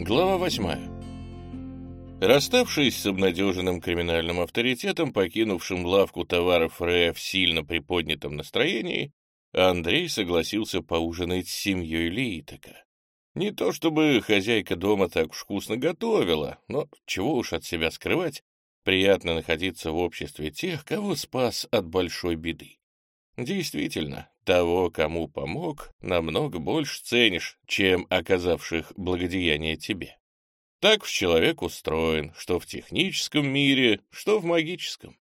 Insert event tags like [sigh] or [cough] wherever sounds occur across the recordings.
Глава восьмая. Расставшись с обнадеженным криминальным авторитетом, покинувшим лавку товаров Ре в сильно приподнятом настроении, Андрей согласился поужинать с семьей Леитека. Не то чтобы хозяйка дома так вкусно готовила, но чего уж от себя скрывать, приятно находиться в обществе тех, кого спас от большой беды. Действительно, того, кому помог, намного больше ценишь, чем оказавших благодеяние тебе. Так уж человек устроен, что в техническом мире, что в магическом.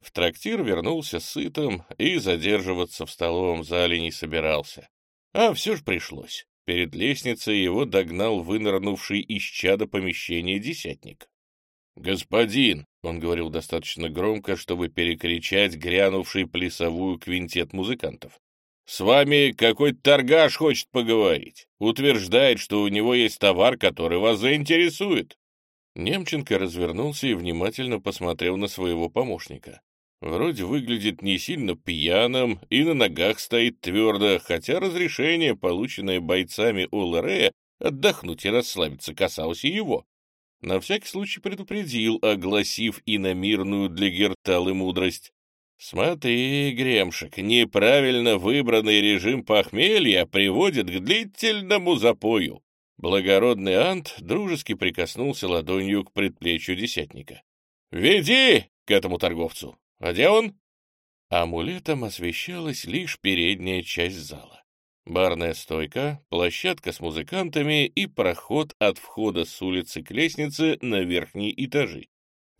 В трактир вернулся сытым и задерживаться в столовом зале не собирался. А все ж пришлось. Перед лестницей его догнал вынырнувший из чада помещения десятник. «Господин!» — он говорил достаточно громко, чтобы перекричать грянувший плясовую квинтет музыкантов. С вами какой-то торгаш хочет поговорить. Утверждает, что у него есть товар, который вас заинтересует. Немченко развернулся и внимательно посмотрел на своего помощника. Вроде выглядит не сильно пьяным и на ногах стоит твердо, хотя разрешение, полученное бойцами ОЛРЭ, отдохнуть и расслабиться касалось и его. На всякий случай предупредил, огласив иномирную для Герталы мудрость. «Смотри, Гремшик, неправильно выбранный режим похмелья приводит к длительному запою». Благородный Ант дружески прикоснулся ладонью к предплечью десятника. «Веди к этому торговцу! А где он?» Амулетом освещалась лишь передняя часть зала. Барная стойка, площадка с музыкантами и проход от входа с улицы к лестнице на верхние этажи.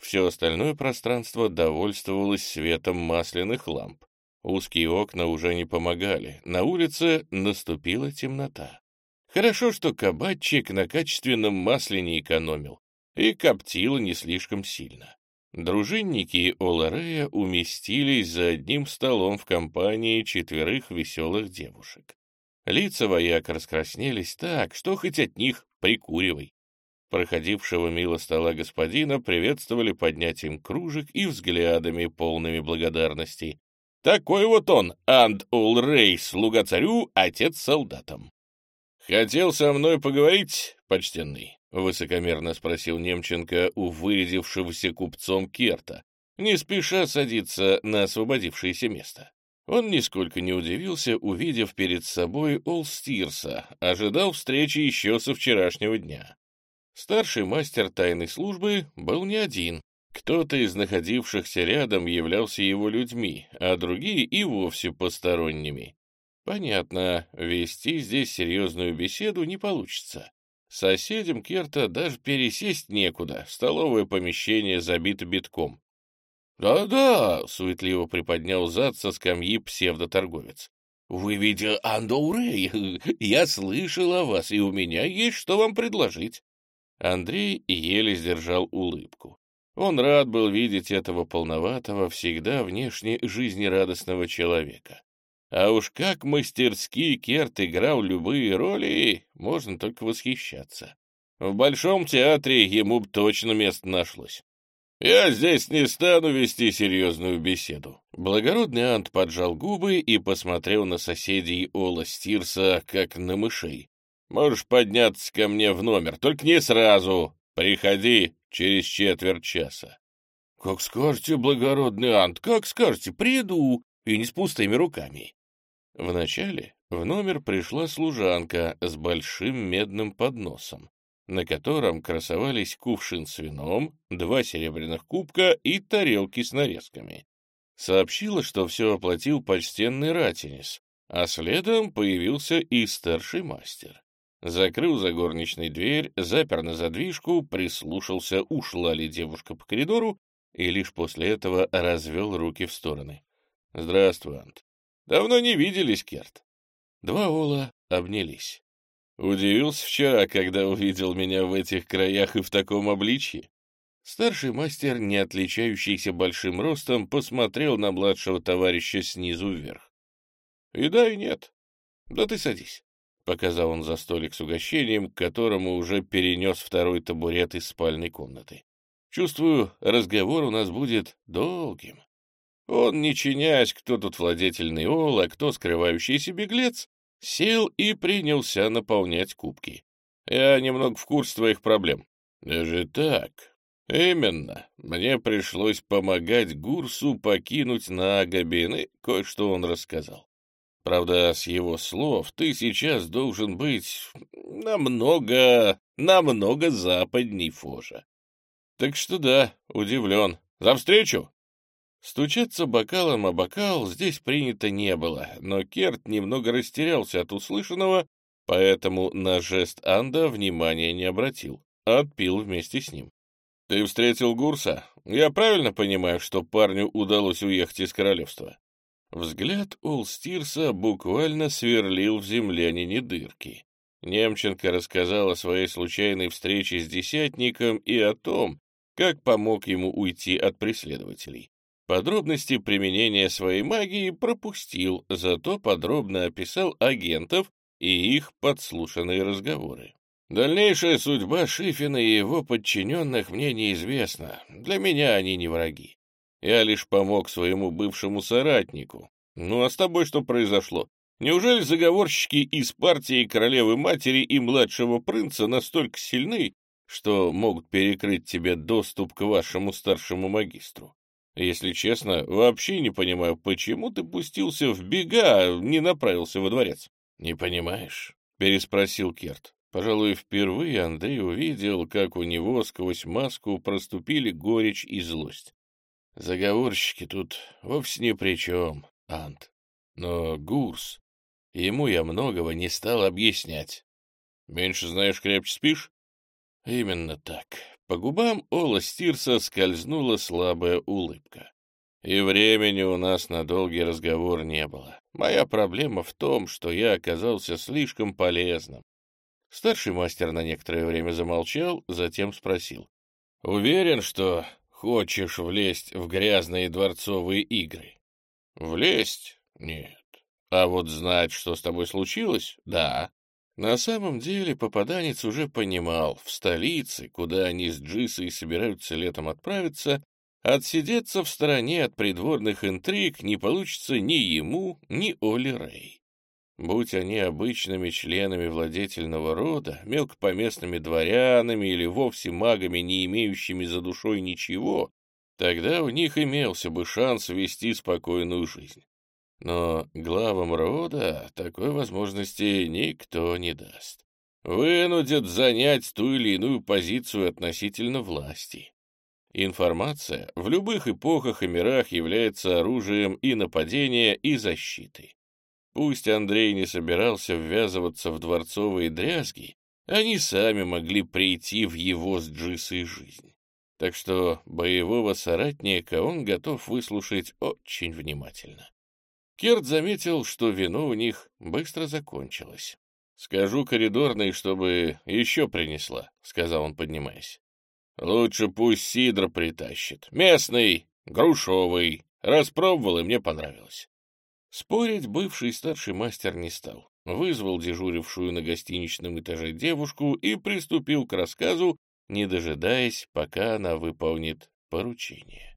Все остальное пространство довольствовалось светом масляных ламп. Узкие окна уже не помогали. На улице наступила темнота. Хорошо, что кабачик на качественном масле не экономил и коптило не слишком сильно. Дружинники Оларея уместились за одним столом в компании четверых веселых девушек. Лица вояк раскраснелись так, что хоть от них прикуривай. Проходившего мимо стола господина приветствовали поднятием кружек и взглядами, полными благодарности. Такой вот он, Анд Улрей, слуга царю, отец солдатам. «Хотел со мной поговорить, почтенный?» — высокомерно спросил Немченко у вырядившегося купцом Керта, не спеша садиться на освободившееся место. Он нисколько не удивился, увидев перед собой Олстирса, ожидал встречи еще со вчерашнего дня. Старший мастер тайной службы был не один. Кто-то из находившихся рядом являлся его людьми, а другие и вовсе посторонними. Понятно, вести здесь серьезную беседу не получится. Соседям Керта даже пересесть некуда, столовое помещение забито битком. «Да-да», — суетливо приподнял зад со скамьи псевдоторговец. «Вы ведь Андоурей, [laughs] я слышал о вас, и у меня есть что вам предложить». Андрей еле сдержал улыбку. Он рад был видеть этого полноватого, всегда внешне жизнерадостного человека. А уж как мастерски Керт играл любые роли, можно только восхищаться. В Большом театре ему б точно место нашлось. «Я здесь не стану вести серьезную беседу». Благородный Ант поджал губы и посмотрел на соседей Ола Стирса, как на мышей. Можешь подняться ко мне в номер, только не сразу. Приходи через четверть часа. — Как скажете, благородный Ант, как скажете, приду, и не с пустыми руками. Вначале в номер пришла служанка с большим медным подносом, на котором красовались кувшин с вином, два серебряных кубка и тарелки с нарезками. Сообщила, что все оплатил почтенный ратинис, а следом появился и старший мастер. Закрыл за горничной дверь, запер на задвижку, прислушался, ушла ли девушка по коридору, и лишь после этого развел руки в стороны. «Здравствуй, Ант. Давно не виделись, Керт». Два Ола обнялись. Удивился вчера, когда увидел меня в этих краях и в таком обличье. Старший мастер, не отличающийся большим ростом, посмотрел на младшего товарища снизу вверх. И да, и нет. Да ты садись. — показал он за столик с угощением, к которому уже перенес второй табурет из спальной комнаты. «Чувствую, разговор у нас будет долгим». Он, не чинясь, кто тут владетельный ол, а кто скрывающийся беглец, сел и принялся наполнять кубки. Я немного в курсе твоих проблем». «Даже так?» «Именно. Мне пришлось помогать Гурсу покинуть Нагобин, и кое-что он рассказал. Правда, с его слов, ты сейчас должен быть намного, намного западней Фожа. Так что да, удивлен. За встречу!» Стучаться бокалом о бокал здесь принято не было, но Керт немного растерялся от услышанного, поэтому на жест Анда внимания не обратил, а отпил вместе с ним. «Ты встретил Гурса? Я правильно понимаю, что парню удалось уехать из королевства?» Взгляд Улстирса буквально сверлил в землянине дырки. Немченко рассказал о своей случайной встрече с десятником и о том, как помог ему уйти от преследователей. Подробности применения своей магии пропустил, зато подробно описал агентов и их подслушанные разговоры. Дальнейшая судьба Шифина и его подчиненных мне неизвестна. Для меня они не враги. Я лишь помог своему бывшему соратнику. Ну а с тобой что произошло? Неужели заговорщики из партии королевы-матери и младшего принца настолько сильны, что могут перекрыть тебе доступ к вашему старшему магистру? Если честно, вообще не понимаю, почему ты пустился в бега, а не направился во дворец. — Не понимаешь? — переспросил Керт. Пожалуй, впервые Андрей увидел, как у него сквозь маску проступили горечь и злость. Заговорщики тут вовсе ни при чем, Ант. Но Гурс, ему я многого не стал объяснять. Меньше знаешь, крепче спишь? Именно так. По губам Ола Стирса скользнула слабая улыбка. И времени у нас на долгий разговор не было. Моя проблема в том, что я оказался слишком полезным. Старший мастер на некоторое время замолчал, затем спросил. «Уверен, что Хочешь влезть в грязные дворцовые игры? Влезть? Нет. А вот знать, что с тобой случилось? Да. На самом деле попаданец уже понимал, в столице, куда они с Джисой собираются летом отправиться, отсидеться в стороне от придворных интриг не получится ни ему, ни Оли Рэй. Будь они обычными членами владетельного рода, мелкопоместными дворянами или вовсе магами, не имеющими за душой ничего, тогда у них имелся бы шанс вести спокойную жизнь. Но главам рода такой возможности никто не даст. Вынудят занять ту или иную позицию относительно власти. Информация в любых эпохах и мирах является оружием и нападения, и защиты. Пусть Андрей не собирался ввязываться в дворцовые дрязги, они сами могли прийти в его с Джисой жизнь. Так что боевого соратника он готов выслушать очень внимательно. Керт заметил, что вино у них быстро закончилось. «Скажу коридорной, чтобы еще принесла», — сказал он, поднимаясь. «Лучше пусть Сидор притащит. Местный, грушовый. Распробовал, и мне понравилось». Спорить бывший старший мастер не стал. Вызвал дежурившую на гостиничном этаже девушку и приступил к рассказу, не дожидаясь, пока она выполнит поручение.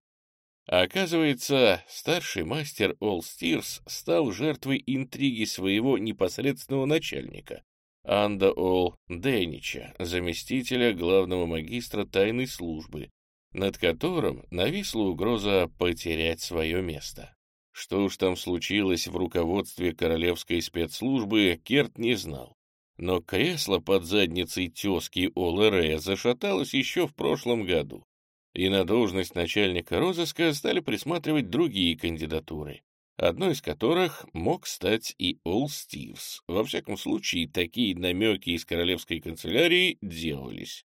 А оказывается, старший мастер Олл Стирс стал жертвой интриги своего непосредственного начальника, Анда Олл Дэнича, заместителя главного магистра тайной службы, над которым нависла угроза потерять свое место. Что уж там случилось в руководстве королевской спецслужбы, Керт не знал. Но кресло под задницей тезки Олэрея зашаталось еще в прошлом году, и на должность начальника розыска стали присматривать другие кандидатуры, одной из которых мог стать и Ол Стивс. Во всяком случае, такие намеки из королевской канцелярии делались.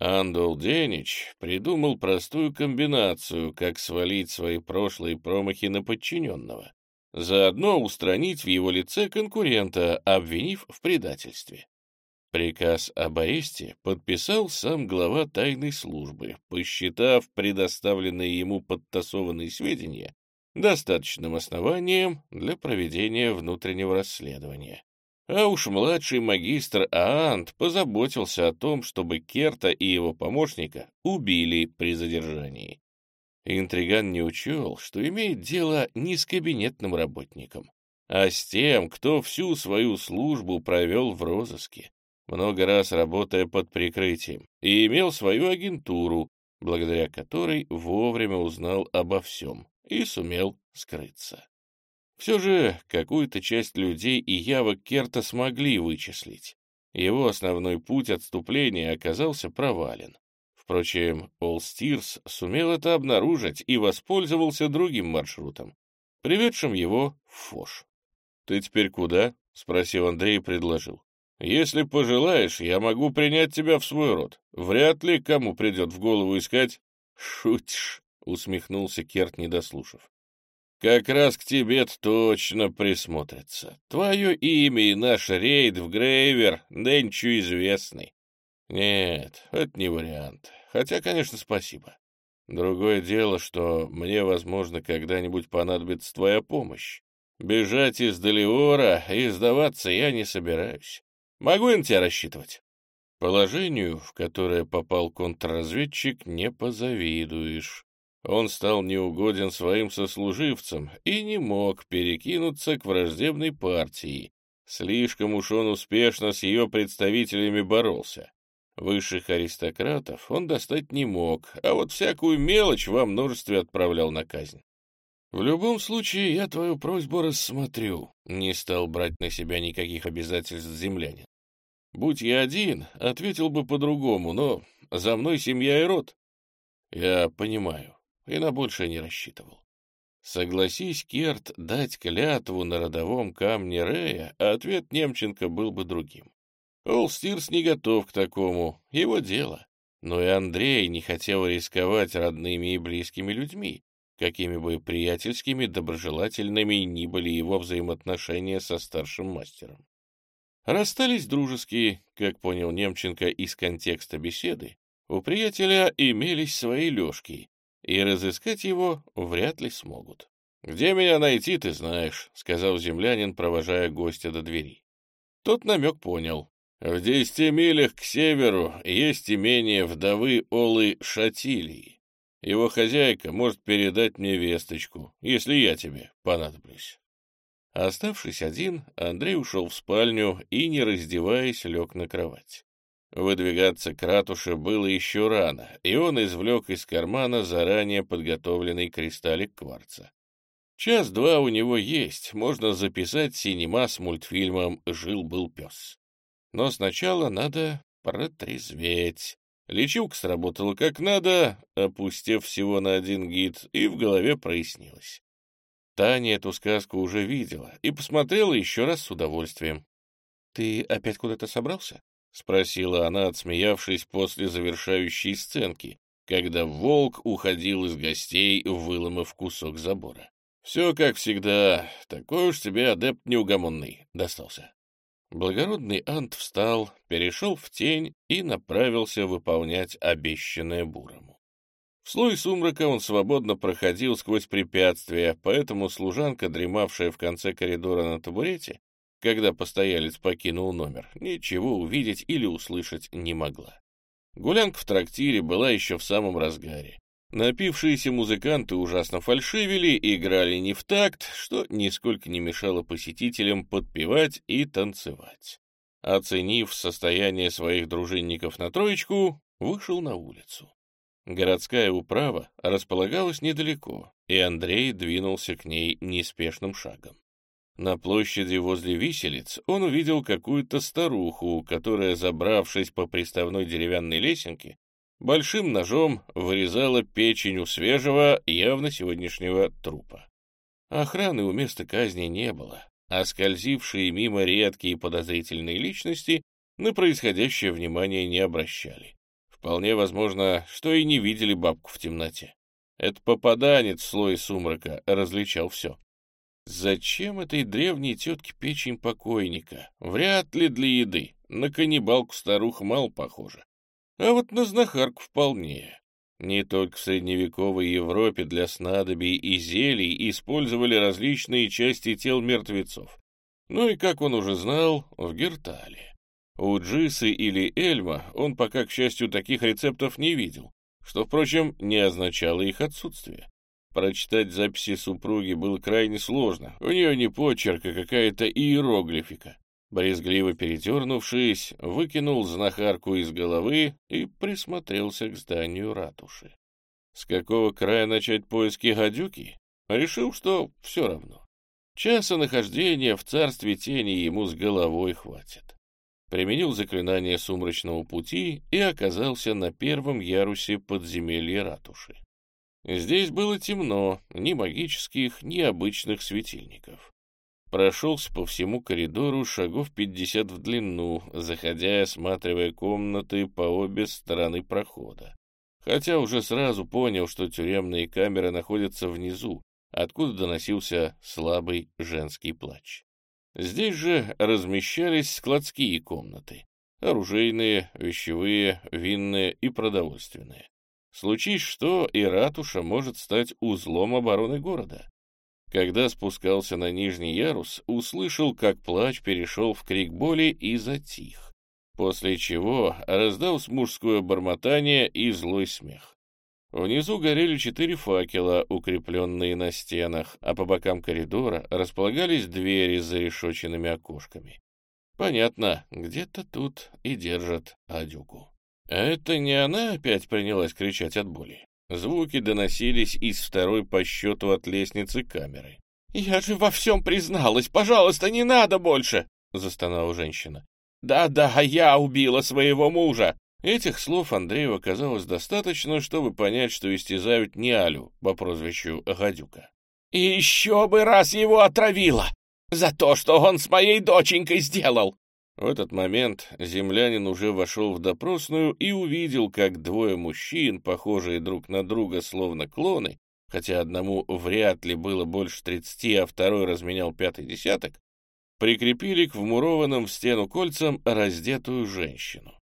Андол Денич придумал простую комбинацию, как свалить свои прошлые промахи на подчиненного. Заодно устранить в его лице конкурента, обвинив в предательстве. Приказ об аресте подписал сам глава тайной службы, посчитав предоставленные ему подтасованные сведения достаточным основанием для проведения внутреннего расследования. А уж младший магистр Аант позаботился о том, чтобы Керта и его помощника убили при задержании. Интриган не учел, что имеет дело не с кабинетным работником, а с тем, кто всю свою службу провел в розыске. много раз работая под прикрытием, и имел свою агентуру, благодаря которой вовремя узнал обо всем и сумел скрыться. Все же какую-то часть людей и явок Керта смогли вычислить. Его основной путь отступления оказался провален. Впрочем, Олстирс сумел это обнаружить и воспользовался другим маршрутом, приведшим его в Фош. «Ты теперь куда?» — спросил Андрей и предложил. «Если пожелаешь, я могу принять тебя в свой род. Вряд ли кому придет в голову искать...» «Шутишь», — усмехнулся Керт, не дослушав. «Как раз к тебе точно присмотрятся. Твое имя и наш рейд в Грейвер нынче известный. Нет, это не вариант. Хотя, конечно, спасибо. Другое дело, что мне, возможно, когда-нибудь понадобится твоя помощь. Бежать из Далиора и сдаваться я не собираюсь. Могу я на тебя рассчитывать? Положению, в которое попал контрразведчик, не позавидуешь. Он стал неугоден своим сослуживцам и не мог перекинуться к враждебной партии. Слишком уж он успешно с ее представителями боролся. Высших аристократов он достать не мог, а вот всякую мелочь во множестве отправлял на казнь. В любом случае, я твою просьбу рассмотрю. Не стал брать на себя никаких обязательств землянин. Будь я один, ответил бы по-другому, но за мной семья и род. Я понимаю, и на большее не рассчитывал. Согласись, Керт, дать клятву на родовом камне Рея, а ответ Немченко был бы другим. Олстирс не готов к такому, его дело. Но и Андрей не хотел рисковать родными и близкими людьми, какими бы приятельскими, доброжелательными ни были его взаимоотношения со старшим мастером. Расстались дружеские, как понял Немченко из контекста беседы, у приятеля имелись свои лёжки, и разыскать его вряд ли смогут. «Где меня найти, ты знаешь», — сказал землянин, провожая гостя до двери. Тот намек понял. В десяти милях к северу есть имение вдовы Олы Шатилии. Его хозяйка может передать мне весточку, если я тебе понадоблюсь. Оставшись один, Андрей ушел в спальню и, не раздеваясь, лег на кровать. Выдвигаться к ратуше было еще рано, и он извлек из кармана заранее подготовленный кристаллик кварца. Час-два у него есть, можно записать синема с мультфильмом «Жил-был пес». Но сначала надо протрезветь. Лечилка сработала как надо, опустив всего на один гид, и в голове прояснилось. Таня эту сказку уже видела и посмотрела еще раз с удовольствием. — Ты опять куда-то собрался? — спросила она, отсмеявшись после завершающей сценки, когда волк уходил из гостей, выломав кусок забора. — Все как всегда, такой уж тебе адепт неугомонный достался. Благородный Ант встал, перешел в тень и направился выполнять обещанное Бурому. В слой сумрака он свободно проходил сквозь препятствия, поэтому служанка, дремавшая в конце коридора на табурете, когда постоялец покинул номер, ничего увидеть или услышать не могла. Гулянка в трактире была еще в самом разгаре. Напившиеся музыканты ужасно фальшивили, играли не в такт, что нисколько не мешало посетителям подпевать и танцевать. Оценив состояние своих дружинников на троечку, вышел на улицу. Городская управа располагалась недалеко, и Андрей двинулся к ней неспешным шагом. На площади возле виселиц он увидел какую-то старуху, которая, забравшись по приставной деревянной лесенке, большим ножом вырезала печень у свежего, явно сегодняшнего трупа. Охраны у места казни не было, а скользившие мимо редкие подозрительные личности на происходящее внимание не обращали. Вполне возможно, что и не видели бабку в темноте. Это попаданец в слое сумрака различал все. Зачем этой древней тетке печень покойника? Вряд ли для еды. На каннибалку старуха мало похожа. А вот на знахарку вполне. Не только в средневековой Европе для снадобий и зелий использовали различные части тел мертвецов. Ну и, как он уже знал, в Гертале. У Джисы или Эльма он пока, к счастью, таких рецептов не видел, что, впрочем, не означало их отсутствие. Прочитать записи супруги было крайне сложно, у нее не почерк, а какая-то иероглифика. Брезгливо передернувшись, выкинул знахарку из головы и присмотрелся к зданию ратуши. С какого края начать поиски гадюки? Решил, что все равно. Часа нахождения в царстве тени ему с головой хватит. Применил заклинание сумрачного пути и оказался на первом ярусе подземелья ратуши. Здесь было темно, ни магических, ни обычных светильников. Прошелся по всему коридору шагов пятьдесят в длину, заходя и осматривая комнаты по обе стороны прохода. Хотя уже сразу понял, что тюремные камеры находятся внизу, откуда доносился слабый женский плач. Здесь же размещались складские комнаты, оружейные, вещевые, винные и продовольственные. Случись что, и ратуша может стать узлом обороны города. Когда спускался на нижний ярус, услышал, как плач перешел в крик боли и затих, после чего раздался мужское бормотание и злой смех. Внизу горели четыре факела, укрепленные на стенах, а по бокам коридора располагались двери с зарешоченными окошками. Понятно, где-то тут и держат Адюку. Это не она опять принялась кричать от боли. Звуки доносились из второй по счету от лестницы камеры. «Я же во всем призналась! Пожалуйста, не надо больше!» — застонала женщина. «Да-да, я убила своего мужа! Этих слов Андрею оказалось достаточно, чтобы понять, что истязают не Алю по прозвищу Гадюка. «И еще бы раз его отравила! За то, что он с моей доченькой сделал!» В этот момент землянин уже вошел в допросную и увидел, как двое мужчин, похожие друг на друга словно клоны, хотя одному вряд ли было больше тридцати, а второй разменял пятый десяток, прикрепили к вмурованным в стену кольцам раздетую женщину.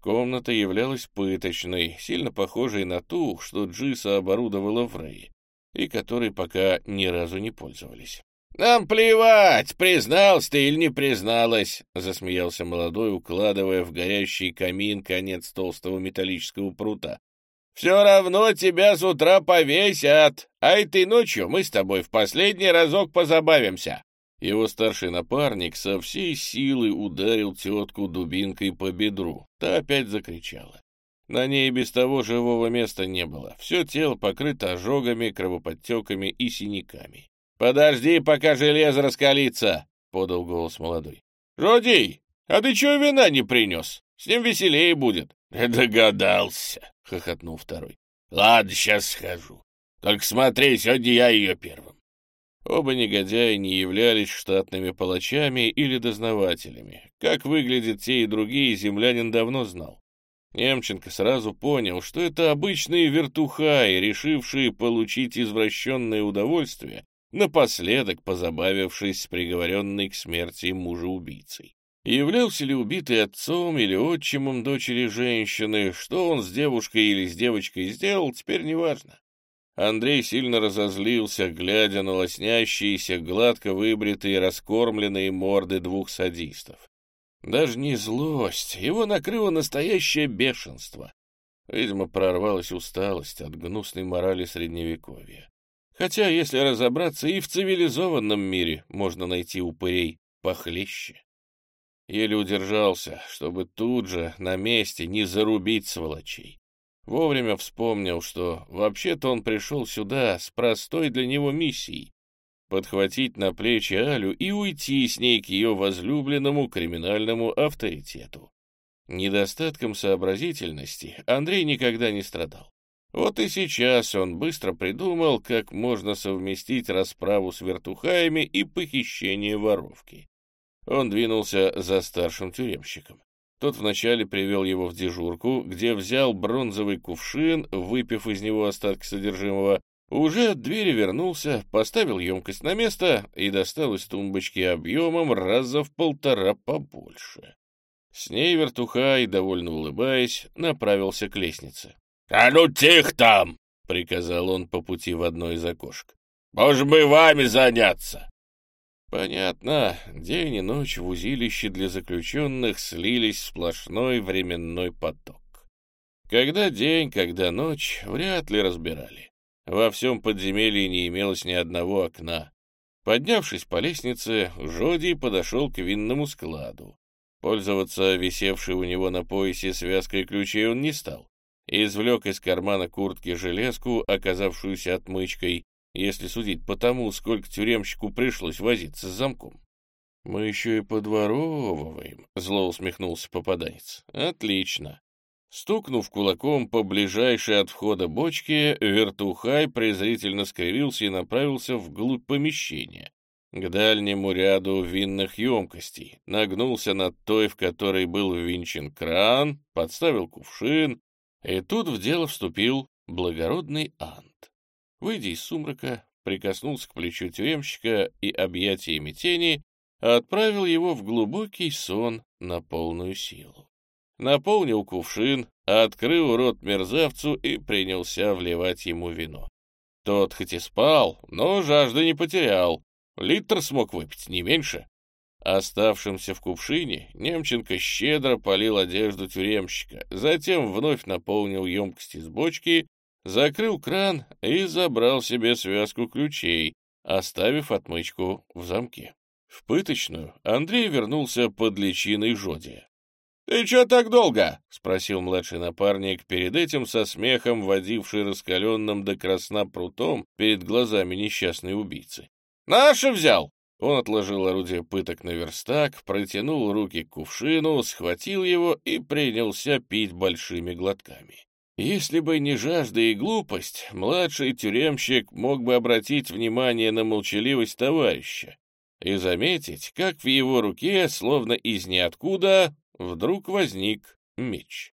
Комната являлась пыточной, сильно похожей на ту, что Джиса оборудовала в Рэй, и которой пока ни разу не пользовались. «Нам плевать, признался ты или не призналась», — засмеялся молодой, укладывая в горящий камин конец толстого металлического прута. «Все равно тебя с утра повесят, а этой ночью мы с тобой в последний разок позабавимся». Его старший напарник со всей силы ударил тетку дубинкой по бедру. Та опять закричала. На ней без того живого места не было. Все тело покрыто ожогами, кровоподтеками и синяками. «Подожди, пока железо раскалится!» — подал голос молодой. «Жодий, а ты чего вина не принес? С ним веселее будет». «Догадался!» — хохотнул второй. «Ладно, сейчас схожу. Только смотри, сегодня я ее первым. Оба негодяя не являлись штатными палачами или дознавателями. Как выглядят те и другие, землянин давно знал. Немченко сразу понял, что это обычные вертухаи, решившие получить извращенное удовольствие, напоследок позабавившись с приговоренной к смерти мужа-убийцей. Являлся ли убитый отцом или отчимом дочери женщины, что он с девушкой или с девочкой сделал, теперь неважно. Андрей сильно разозлился, глядя на лоснящиеся, гладко выбритые, раскормленные морды двух садистов. Даже не злость, его накрыло настоящее бешенство. Видимо, прорвалась усталость от гнусной морали Средневековья. Хотя, если разобраться, и в цивилизованном мире можно найти упырей похлеще. Еле удержался, чтобы тут же, на месте, не зарубить сволочей. Вовремя вспомнил, что вообще-то он пришел сюда с простой для него миссией — подхватить на плечи Алю и уйти с ней к ее возлюбленному криминальному авторитету. Недостатком сообразительности Андрей никогда не страдал. Вот и сейчас он быстро придумал, как можно совместить расправу с вертухаями и похищение воровки. Он двинулся за старшим тюремщиком. Тот вначале привел его в дежурку, где взял бронзовый кувшин, выпив из него остатки содержимого, уже от двери вернулся, поставил емкость на место и достал из тумбочки объемом раза в полтора побольше. С ней вертухай, довольно улыбаясь, направился к лестнице. — А ну тихо там! — приказал он по пути в одно из окошек. — Может, бы вами заняться? Понятно, день и ночь в узилище для заключенных слились в сплошной временной поток. Когда день, когда ночь, вряд ли разбирали. Во всем подземелье не имелось ни одного окна. Поднявшись по лестнице, Жоди подошел к винному складу. Пользоваться висевшей у него на поясе связкой ключей он не стал. Извлек из кармана куртки железку, оказавшуюся отмычкой, если судить по тому, сколько тюремщику пришлось возиться с замком. «Мы еще и подворовываем», — зло усмехнулся попаданец. «Отлично». Стукнув кулаком по ближайшей от входа бочке, вертухай презрительно скривился и направился вглубь помещения, к дальнему ряду винных емкостей, нагнулся над той, в которой был ввинчен кран, подставил кувшин, и тут в дело вступил благородный Ант. Выйдя из сумрака, прикоснулся к плечу тюремщика и объятиями тени отправил его в глубокий сон на полную силу. Наполнил кувшин, открыл рот мерзавцу и принялся вливать ему вино. Тот хоть и спал, но жажды не потерял, Литр смог выпить, не меньше. Оставшимся в кувшине Немченко щедро полил одежду тюремщика, затем вновь наполнил емкость из бочки, закрыл кран и забрал себе связку ключей, оставив отмычку в замке. В пыточную Андрей вернулся под личиной Жоди. «Ты чё так долго?» — спросил младший напарник, перед этим со смехом водивший раскаленным до красна прутом перед глазами несчастной убийцы. «Наши взял!» Он отложил орудие пыток на верстак, протянул руки к кувшину, схватил его и принялся пить большими глотками. Если бы не жажда и глупость, младший тюремщик мог бы обратить внимание на молчаливость товарища и заметить, как в его руке, словно из ниоткуда, вдруг возник меч.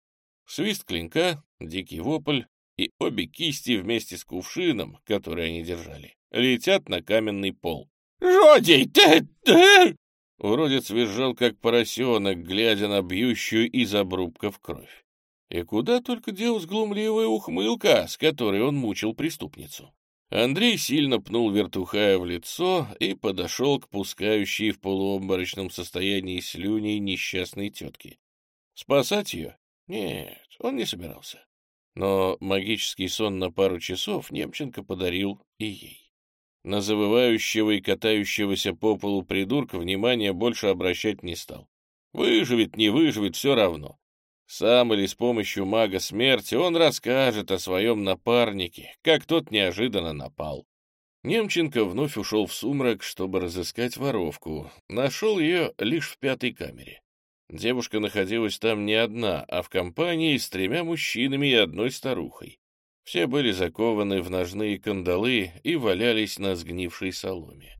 Свист клинка, дикий вопль и обе кисти вместе с кувшином, который они держали, летят на каменный пол. «Жоди, ты... ты...» Уродец визжал, как поросенок, глядя на бьющую из обрубков кровь. И куда только делась глумливая ухмылка, с которой он мучил преступницу. Андрей сильно пнул вертухая в лицо и подошел к пускающей в полуобморочном состоянии слюней несчастной тетке. Спасать ее? Нет, он не собирался. Но магический сон на пару часов Немченко подарил и ей. На завывающего и катающегося по полу придурка внимания больше обращать не стал. Выживет, не выживет, все равно. Сам или с помощью мага смерти он расскажет о своем напарнике, как тот неожиданно напал. Немченко вновь ушел в сумрак, чтобы разыскать воровку. Нашел ее лишь в пятой камере. Девушка находилась там не одна, а в компании с тремя мужчинами и одной старухой. Все были закованы в ножные кандалы и валялись на сгнившей соломе.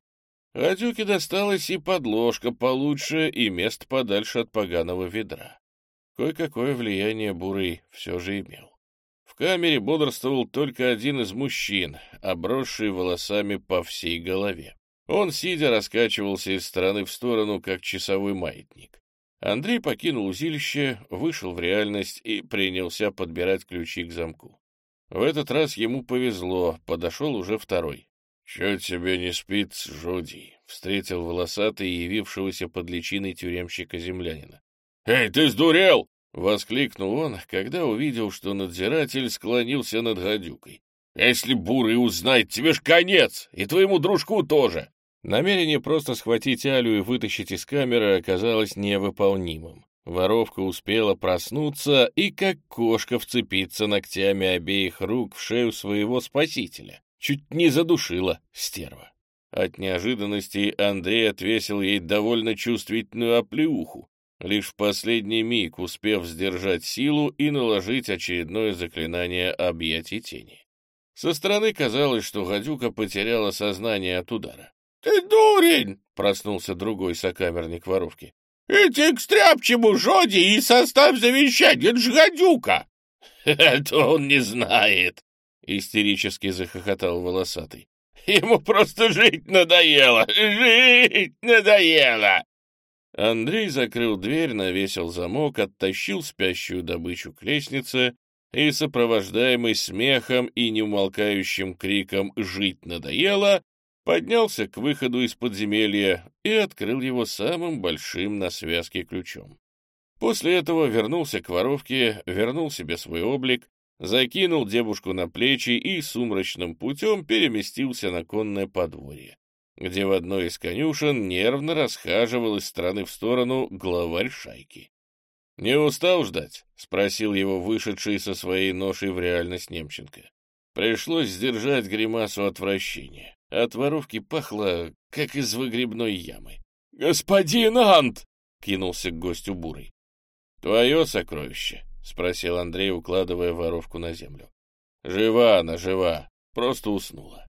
Гадюке досталась и подложка получше, и место подальше от поганого ведра. Кое-какое влияние Бурый все же имел. В камере бодрствовал только один из мужчин, обросший волосами по всей голове. Он, сидя, раскачивался из стороны в сторону, как часовой маятник. Андрей покинул узилище, вышел в реальность и принялся подбирать ключи к замку. В этот раз ему повезло, подошел уже второй. — Чё тебе не спит, Жоди? — встретил волосатый, явившегося под личиной тюремщика-землянина. — Эй, ты сдурел! — воскликнул он, когда увидел, что надзиратель склонился над гадюкой. — Если бурый узнает, тебе ж конец, и твоему дружку тоже! Намерение просто схватить Алю и вытащить из камеры оказалось невыполнимым. Воровка успела проснуться и как кошка вцепиться ногтями обеих рук в шею своего спасителя. Чуть не задушила стерва. От неожиданности Андрей отвесил ей довольно чувствительную оплеуху, лишь в последний миг успев сдержать силу и наложить очередное заклинание объятий тени. Со стороны казалось, что гадюка потеряла сознание от удара. — Ты дурень! — проснулся другой сокамерник воровки. Иди к стряпчему Жоди и составь завещание, это ж гадюка!» [laughs] «Это он не знает!» — истерически захохотал волосатый. «Ему просто жить надоело! Жить надоело!» Андрей закрыл дверь, навесил замок, оттащил спящую добычу к лестнице и, сопровождаемый смехом и неумолкающим криком «Жить надоело!», поднялся к выходу из подземелья и открыл его самым большим на связке ключом. После этого вернулся к воровке, вернул себе свой облик, закинул девушку на плечи и сумрачным путем переместился на конное подворье, где в одной из конюшен нервно расхаживал из стороны в сторону главарь шайки. «Не устал ждать?» — спросил его вышедший со своей ношей в реальность Немченко. Пришлось сдержать гримасу отвращения. От воровки пахло, как из выгребной ямы. «Господин Ант!» — кинулся к гостю Бурый. «Твое сокровище?» — спросил Андрей, укладывая воровку на землю. «Жива она, жива, просто уснула».